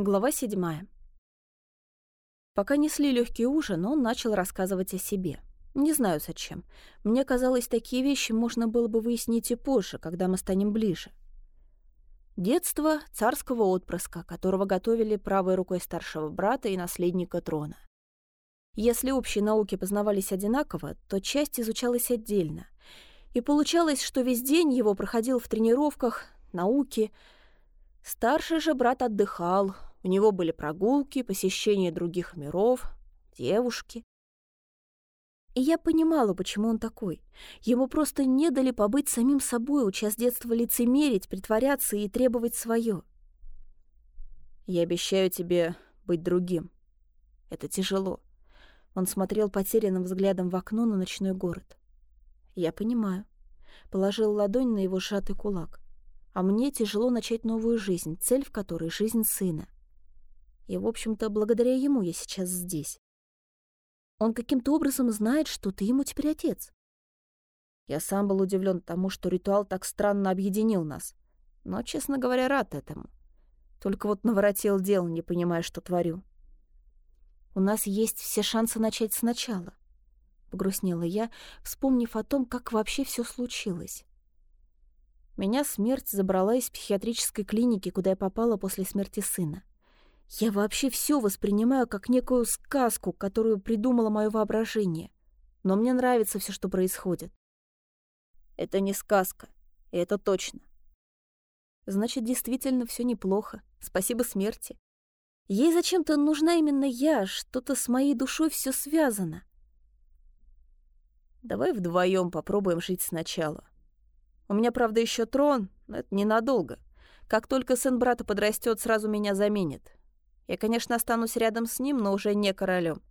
Глава седьмая. Пока несли легкий ужин, он начал рассказывать о себе. Не знаю зачем. Мне казалось, такие вещи можно было бы выяснить и позже, когда мы станем ближе. Детство царского отпрыска, которого готовили правой рукой старшего брата и наследника трона. Если общие науки познавались одинаково, то часть изучалась отдельно. И получалось, что весь день его проходил в тренировках, науки. Старший же брат отдыхал, у него были прогулки, посещение других миров, девушки. И я понимала, почему он такой. Ему просто не дали побыть самим собой, уча с детства лицемерить, притворяться и требовать свое. «Я обещаю тебе быть другим. Это тяжело». Он смотрел потерянным взглядом в окно на ночной город. «Я понимаю». Положил ладонь на его сжатый кулак. «А мне тяжело начать новую жизнь, цель в которой — жизнь сына. И, в общем-то, благодаря ему я сейчас здесь. Он каким-то образом знает, что ты ему теперь отец. Я сам был удивлен тому, что ритуал так странно объединил нас. Но, честно говоря, рад этому. Только вот наворотил дел, не понимая, что творю. У нас есть все шансы начать сначала. Погрустнела я, вспомнив о том, как вообще все случилось. Меня смерть забрала из психиатрической клиники, куда я попала после смерти сына. Я вообще все воспринимаю как некую сказку, которую придумало мое воображение. Но мне нравится все, что происходит. Это не сказка, и это точно. Значит, действительно все неплохо. Спасибо смерти. Ей зачем-то нужна именно я, что-то с моей душой все связано. Давай вдвоем попробуем жить сначала. У меня, правда, еще трон, но это ненадолго. Как только сын брата подрастет, сразу меня заменит. Я, конечно, останусь рядом с ним, но уже не королем.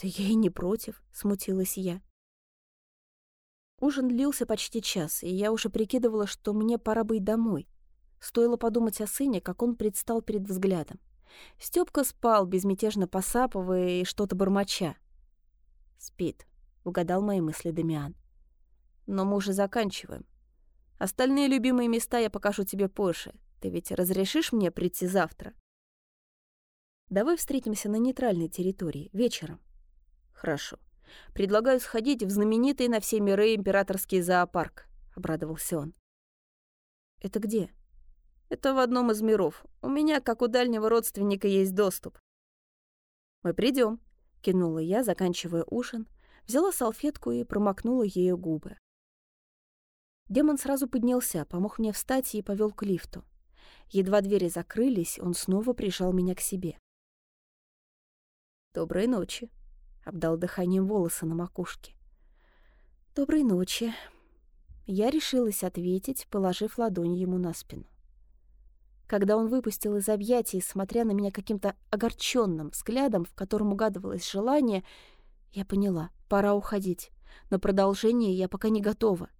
«Да я и не против», — смутилась я. Ужин длился почти час, и я уже прикидывала, что мне пора быть домой. Стоило подумать о сыне, как он предстал перед взглядом. Стёпка спал, безмятежно посапывая и что-то бормоча. «Спит», — угадал мои мысли Дамиан. «Но мы уже заканчиваем. Остальные любимые места я покажу тебе позже. Ты ведь разрешишь мне прийти завтра?» Давай встретимся на нейтральной территории, вечером. Хорошо. Предлагаю сходить в знаменитый на все миры императорский зоопарк, обрадовался он. Это где? Это в одном из миров. У меня, как у дальнего родственника, есть доступ. Мы придем, кинула я, заканчивая ужин, взяла салфетку и промокнула ею губы. Демон сразу поднялся, помог мне встать и повел к лифту. Едва двери закрылись, он снова прижал меня к себе. «Доброй ночи», — обдал дыханием волосы на макушке. «Доброй ночи». Я решилась ответить, положив ладонь ему на спину. Когда он выпустил из объятий, смотря на меня каким-то огорченным взглядом, в котором угадывалось желание, я поняла, пора уходить. На продолжение я пока не готова.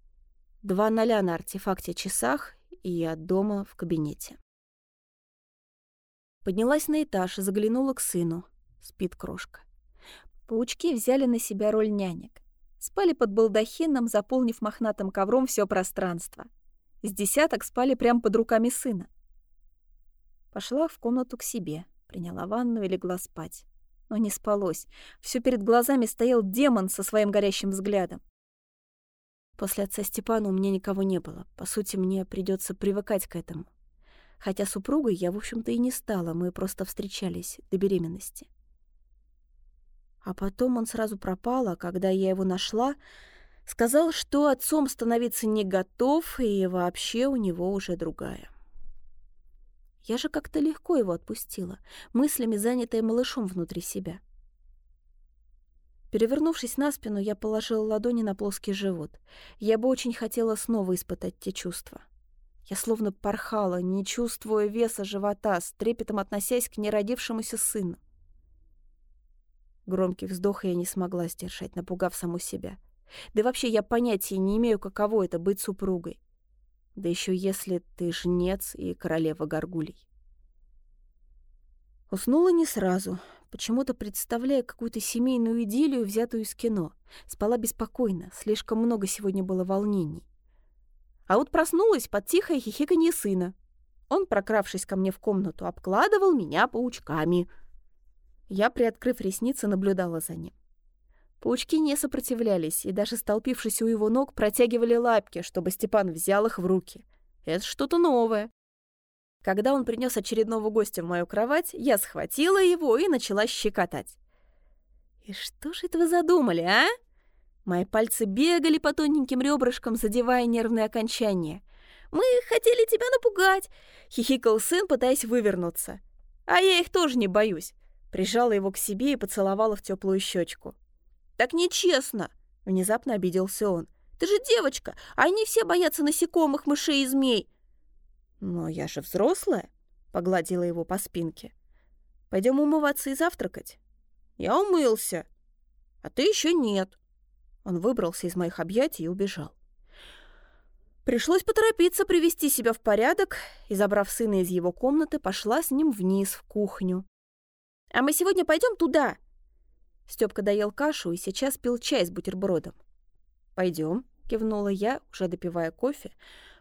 Два ноля на артефакте часах, и я дома в кабинете. Поднялась на этаж и заглянула к сыну спит крошка. Паучки взяли на себя роль нянек. Спали под балдахином, заполнив мохнатым ковром все пространство. С десяток спали прямо под руками сына. Пошла в комнату к себе, приняла ванну и легла спать. Но не спалось. Все перед глазами стоял демон со своим горящим взглядом. После отца Степана у меня никого не было. По сути, мне придется привыкать к этому. Хотя супругой я, в общем-то, и не стала, мы просто встречались до беременности. А потом он сразу пропал, а когда я его нашла, сказал, что отцом становиться не готов, и вообще у него уже другая. Я же как-то легко его отпустила, мыслями занятая малышом внутри себя. Перевернувшись на спину, я положила ладони на плоский живот. Я бы очень хотела снова испытать те чувства. Я словно порхала, не чувствуя веса живота, с трепетом относясь к неродившемуся сыну. Громкий вздох я не смогла сдержать, напугав саму себя. Да вообще я понятия не имею, каково это быть супругой. Да еще если ты жнец и королева горгулей. Уснула не сразу, почему-то представляя какую-то семейную идиллию, взятую из кино. Спала беспокойно, слишком много сегодня было волнений. А вот проснулась под тихое хихиканье сына. Он, прокравшись ко мне в комнату, обкладывал меня паучками. Я, приоткрыв ресницы, наблюдала за ним. Паучки не сопротивлялись и даже столпившись у его ног, протягивали лапки, чтобы Степан взял их в руки. Это что-то новое. Когда он принес очередного гостя в мою кровать, я схватила его и начала щекотать. «И что же это вы задумали, а?» Мои пальцы бегали по тоненьким ребрышкам, задевая нервные окончания. «Мы хотели тебя напугать!» — хихикал сын, пытаясь вывернуться. «А я их тоже не боюсь!» Прижала его к себе и поцеловала в теплую щечку. «Так нечестно!» — внезапно обиделся он. «Ты же девочка, а они все боятся насекомых, мышей и змей!» «Но я же взрослая!» — погладила его по спинке. «Пойдем умываться и завтракать?» «Я умылся!» «А ты еще нет!» Он выбрался из моих объятий и убежал. Пришлось поторопиться привести себя в порядок и, забрав сына из его комнаты, пошла с ним вниз в кухню. «А мы сегодня пойдем туда!» Степка доел кашу и сейчас пил чай с бутербродом. Пойдем, кивнула я, уже допивая кофе.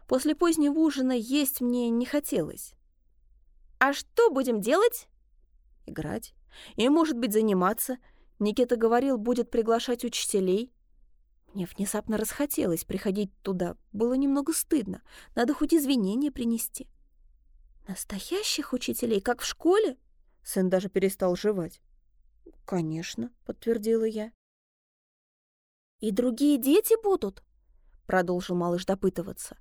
После позднего ужина есть мне не хотелось. «А что будем делать?» «Играть. И, может быть, заниматься. Никита говорил, будет приглашать учителей. Мне внезапно расхотелось приходить туда. Было немного стыдно. Надо хоть извинения принести. «Настоящих учителей, как в школе?» Сын даже перестал жевать. «Конечно», — подтвердила я. «И другие дети будут?» — продолжил малыш допытываться.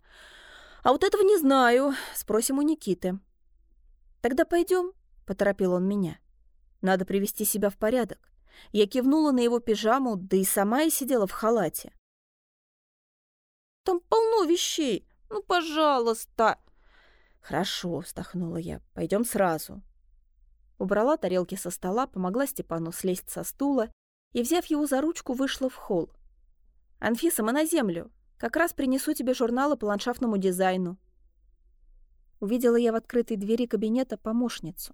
«А вот этого не знаю. Спросим у Никиты». «Тогда пойдем», — поторопил он меня. «Надо привести себя в порядок. Я кивнула на его пижаму, да и сама и сидела в халате. «Там полно вещей! Ну, пожалуйста!» «Хорошо», — вздохнула я, — «пойдем сразу». Убрала тарелки со стола, помогла Степану слезть со стула и, взяв его за ручку, вышла в холл. «Анфиса, мы на землю. Как раз принесу тебе журналы по ландшафтному дизайну». Увидела я в открытой двери кабинета помощницу.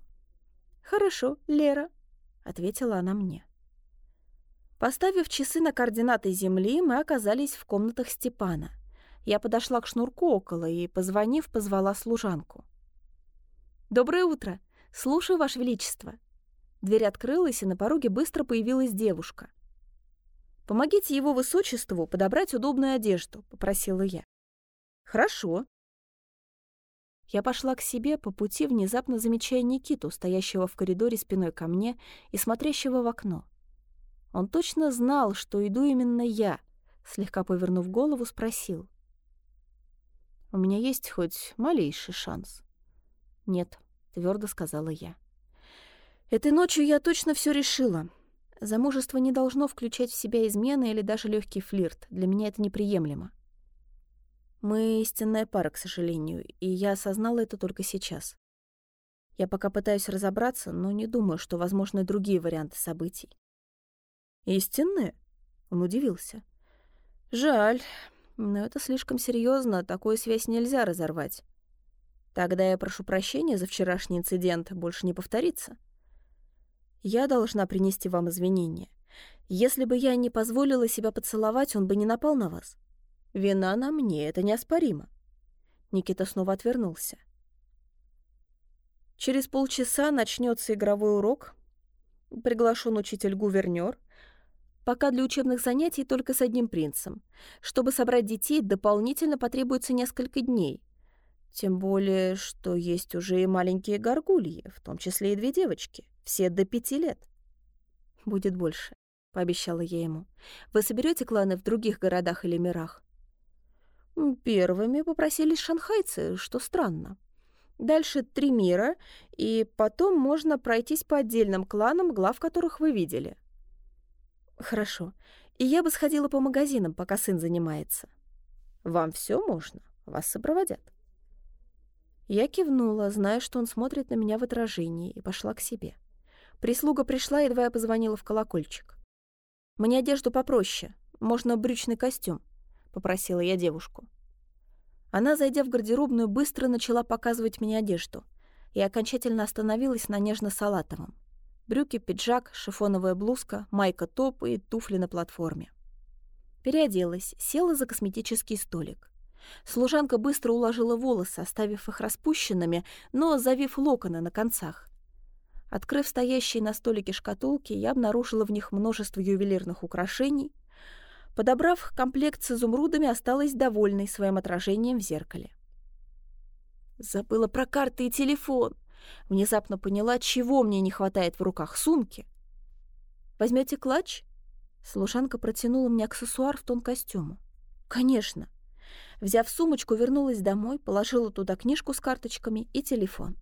«Хорошо, Лера», — ответила она мне. Поставив часы на координаты Земли, мы оказались в комнатах Степана. Я подошла к шнурку около и, позвонив, позвала служанку. «Доброе утро! Слушаю, Ваше Величество!» Дверь открылась, и на пороге быстро появилась девушка. «Помогите его высочеству подобрать удобную одежду», — попросила я. «Хорошо». Я пошла к себе, по пути внезапно замечая Никиту, стоящего в коридоре спиной ко мне и смотрящего в окно. Он точно знал, что иду именно я. Слегка повернув голову, спросил. «У меня есть хоть малейший шанс?» «Нет», — твердо сказала я. «Этой ночью я точно все решила. Замужество не должно включать в себя измены или даже легкий флирт. Для меня это неприемлемо. Мы истинная пара, к сожалению, и я осознала это только сейчас. Я пока пытаюсь разобраться, но не думаю, что возможны другие варианты событий. «Истинные?» Он удивился. «Жаль, но это слишком серьезно, такую связь нельзя разорвать. Тогда я прошу прощения за вчерашний инцидент, больше не повторится. Я должна принести вам извинения. Если бы я не позволила себя поцеловать, он бы не напал на вас. Вина на мне, это неоспоримо». Никита снова отвернулся. Через полчаса начнется игровой урок. Приглашен учитель-гувернер — Пока для учебных занятий только с одним принцем. Чтобы собрать детей, дополнительно потребуется несколько дней. Тем более, что есть уже и маленькие горгульи, в том числе и две девочки, все до пяти лет. «Будет больше», — пообещала я ему. «Вы соберете кланы в других городах или мирах?» Первыми попросились шанхайцы, что странно. Дальше три мира, и потом можно пройтись по отдельным кланам, глав которых вы видели. «Хорошо. И я бы сходила по магазинам, пока сын занимается». «Вам все можно? Вас сопроводят». Я кивнула, зная, что он смотрит на меня в отражении, и пошла к себе. Прислуга пришла, едва я позвонила в колокольчик. «Мне одежду попроще. Можно брючный костюм», — попросила я девушку. Она, зайдя в гардеробную, быстро начала показывать мне одежду и окончательно остановилась на нежно-салатовом. Брюки, пиджак, шифоновая блузка, майка-топ и туфли на платформе. Переоделась, села за косметический столик. Служанка быстро уложила волосы, оставив их распущенными, но завив локоны на концах. Открыв стоящие на столике шкатулки, я обнаружила в них множество ювелирных украшений. Подобрав комплект с изумрудами, осталась довольной своим отражением в зеркале. Забыла про карты и телефон. Внезапно поняла, чего мне не хватает в руках сумки. Возьмете клатч?» Служанка протянула мне аксессуар в тон костюму. «Конечно». Взяв сумочку, вернулась домой, положила туда книжку с карточками и телефон.